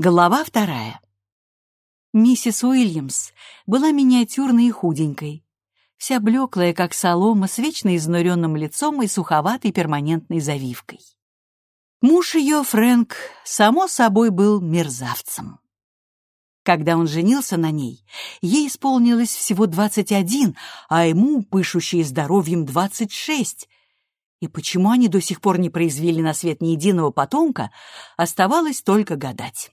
Глава вторая. Миссис Уильямс была миниатюрной и худенькой, вся блеклая, как солома, с вечно изнуренным лицом и суховатой перманентной завивкой. Муж ее, Фрэнк, само собой был мерзавцем. Когда он женился на ней, ей исполнилось всего 21, а ему, пышущий здоровьем, 26. И почему они до сих пор не произвели на свет ни единого потомка, оставалось только гадать.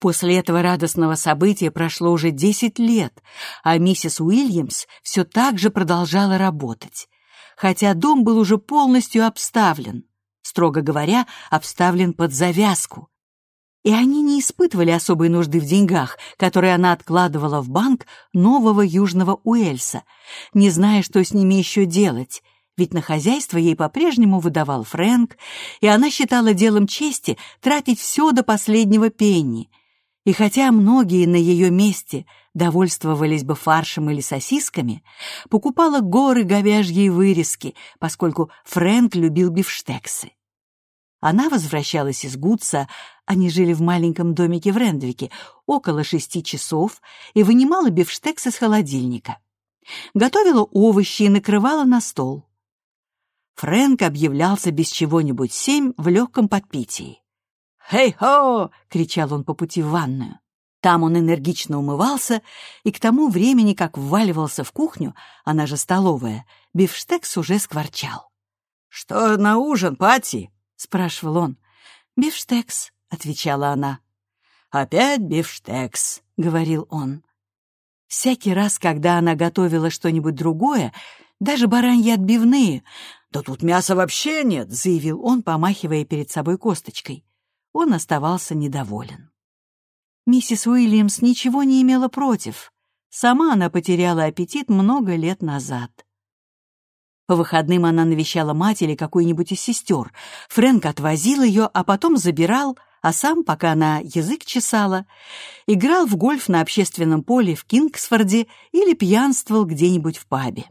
После этого радостного события прошло уже 10 лет, а миссис Уильямс все так же продолжала работать, хотя дом был уже полностью обставлен, строго говоря, обставлен под завязку. И они не испытывали особой нужды в деньгах, которые она откладывала в банк Нового Южного Уэльса, не зная, что с ними еще делать, ведь на хозяйство ей по-прежнему выдавал Фрэнк, и она считала делом чести тратить все до последнего пенни — и хотя многие на ее месте довольствовались бы фаршем или сосисками, покупала горы говяжьей вырезки, поскольку Фрэнк любил бифштексы. Она возвращалась из Гудса, они жили в маленьком домике в Рендвике, около шести часов, и вынимала бифштекс из холодильника. Готовила овощи и накрывала на стол. Фрэнк объявлялся без чего-нибудь семь в легком подпитии. «Хей-хо!» — кричал он по пути в ванную. Там он энергично умывался, и к тому времени, как вваливался в кухню, она же столовая, бифштекс уже скворчал. «Что на ужин, Пати?» — спрашивал он. «Бифштекс», — отвечала она. «Опять бифштекс», — говорил он. Всякий раз, когда она готовила что-нибудь другое, даже бараньи отбивные, «Да тут мяса вообще нет», — заявил он, помахивая перед собой косточкой он оставался недоволен. Миссис Уильямс ничего не имела против. Сама она потеряла аппетит много лет назад. По выходным она навещала мать или какую-нибудь из сестер. Фрэнк отвозил ее, а потом забирал, а сам, пока она язык чесала, играл в гольф на общественном поле в Кингсфорде или пьянствовал где-нибудь в пабе.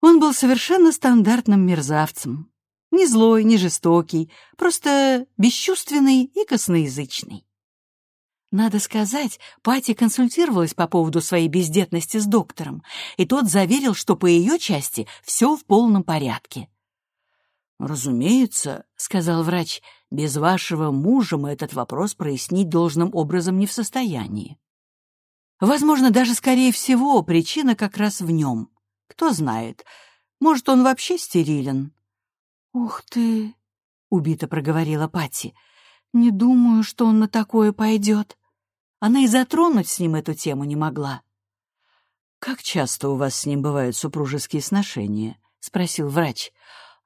Он был совершенно стандартным мерзавцем. Не злой, не жестокий, просто бесчувственный и косноязычный. Надо сказать, Пати консультировалась по поводу своей бездетности с доктором, и тот заверил, что по ее части все в полном порядке. «Разумеется», — сказал врач, — «без вашего мужа мы этот вопрос прояснить должным образом не в состоянии. Возможно, даже скорее всего причина как раз в нем. Кто знает, может, он вообще стерилен. «Ух ты!» — убито проговорила Патти. «Не думаю, что он на такое пойдет». Она и затронуть с ним эту тему не могла. «Как часто у вас с ним бывают супружеские сношения?» — спросил врач.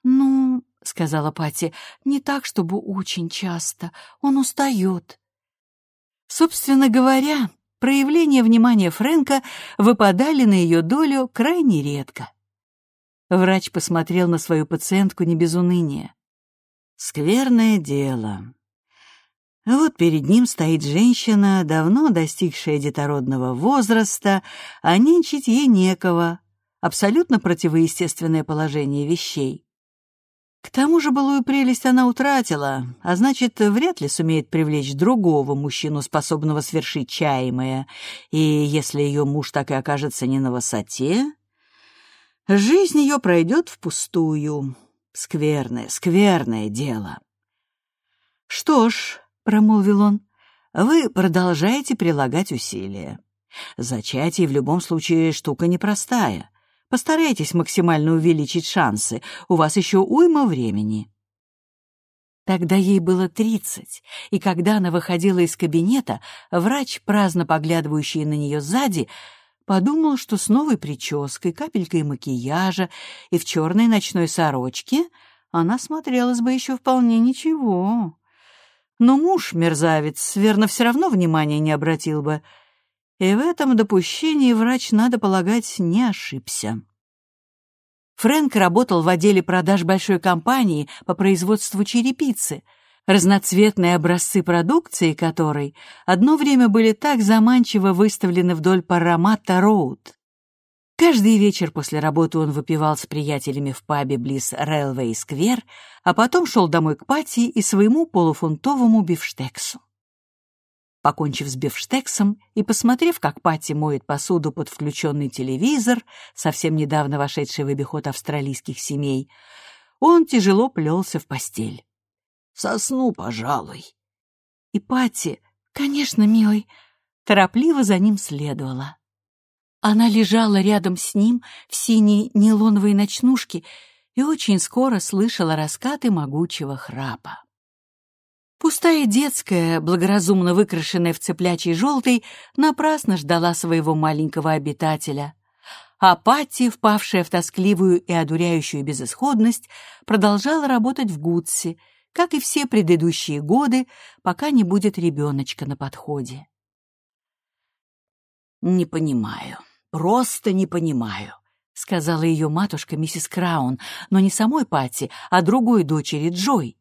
«Ну, — сказала Патти, — не так, чтобы очень часто. Он устает». Собственно говоря, проявления внимания Фрэнка выпадали на ее долю крайне редко. Врач посмотрел на свою пациентку не без уныния. «Скверное дело. Вот перед ним стоит женщина, давно достигшая детородного возраста, а нянчить ей некого. Абсолютно противоестественное положение вещей. К тому же былую прелесть она утратила, а значит, вряд ли сумеет привлечь другого мужчину, способного свершить чаемое. И если ее муж так и окажется не на высоте, Жизнь ее пройдет впустую. Скверное, скверное дело. «Что ж», — промолвил он, — «вы продолжаете прилагать усилия. Зачатие в любом случае штука непростая. Постарайтесь максимально увеличить шансы, у вас еще уйма времени». Тогда ей было тридцать, и когда она выходила из кабинета, врач, праздно поглядывающий на нее сзади, подумал, что с новой прической, капелькой макияжа и в черной ночной сорочке она смотрелась бы еще вполне ничего. Но муж, мерзавец, верно, все равно внимания не обратил бы. И в этом допущении врач, надо полагать, не ошибся. Фрэнк работал в отделе продаж большой компании по производству черепицы — разноцветные образцы продукции которой одно время были так заманчиво выставлены вдоль Параматта Роуд. Каждый вечер после работы он выпивал с приятелями в пабе близ Рэлвей-сквер, а потом шел домой к Пати и своему полуфунтовому бифштексу. Покончив с бифштексом и посмотрев, как Патти моет посуду под включенный телевизор, совсем недавно вошедший в обиход австралийских семей, он тяжело плелся в постель. «Сосну, пожалуй». И Патти, конечно, милый, торопливо за ним следовала. Она лежала рядом с ним в синей нейлоновой ночнушке и очень скоро слышала раскаты могучего храпа. Пустая детская, благоразумно выкрашенная в цеплячий желтый, напрасно ждала своего маленького обитателя. А Патти, впавшая в тоскливую и одуряющую безысходность, продолжала работать в Гудсе, как и все предыдущие годы, пока не будет ребеночка на подходе. «Не понимаю, просто не понимаю», — сказала ее матушка миссис Краун, но не самой Патти, а другой дочери Джой.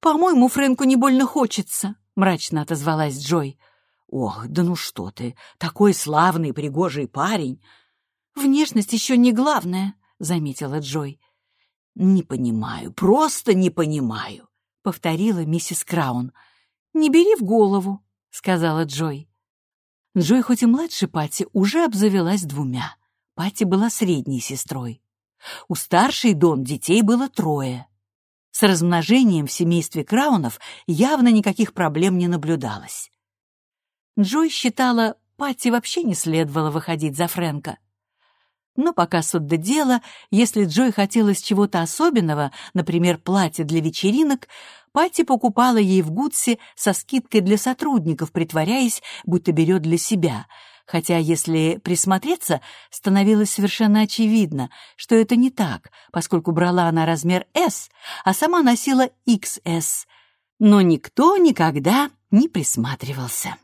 «По-моему, Фрэнку не больно хочется», — мрачно отозвалась Джой. «Ох, да ну что ты, такой славный, пригожий парень!» «Внешность еще не главное», — заметила Джой. «Не понимаю, просто не понимаю», — повторила миссис Краун. «Не бери в голову», — сказала Джой. Джой, хоть и младше Пати, уже обзавелась двумя. Пати была средней сестрой. У старшей Дон детей было трое. С размножением в семействе Краунов явно никаких проблем не наблюдалось. Джой считала, Патти вообще не следовало выходить за Фрэнка. Но пока суд до дела, если Джой хотелось чего-то особенного, например, платье для вечеринок, Патти покупала ей в Гудсе со скидкой для сотрудников, притворяясь, будто берет для себя — хотя, если присмотреться, становилось совершенно очевидно, что это не так, поскольку брала она размер S, а сама носила XS. Но никто никогда не присматривался.